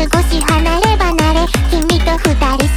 少し離れ離れ君と二人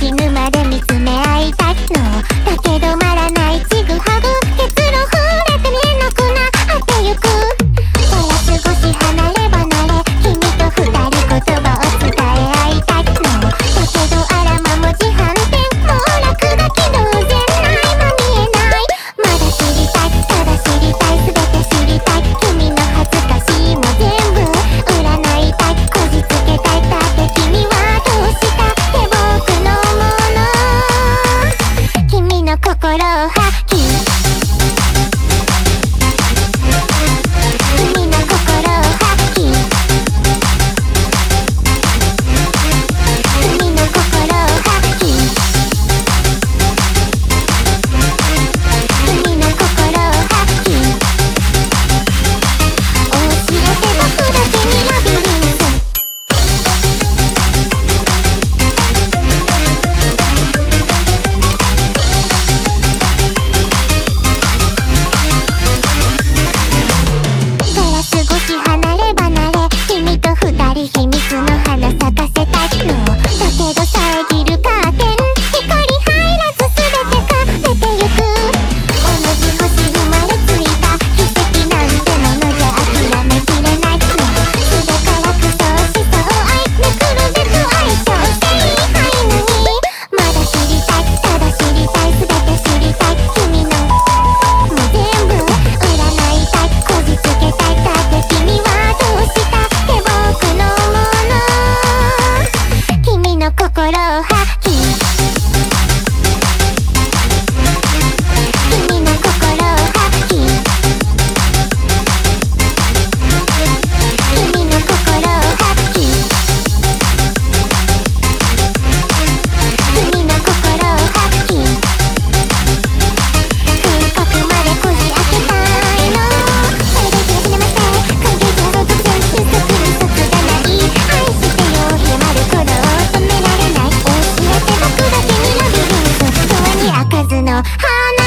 の花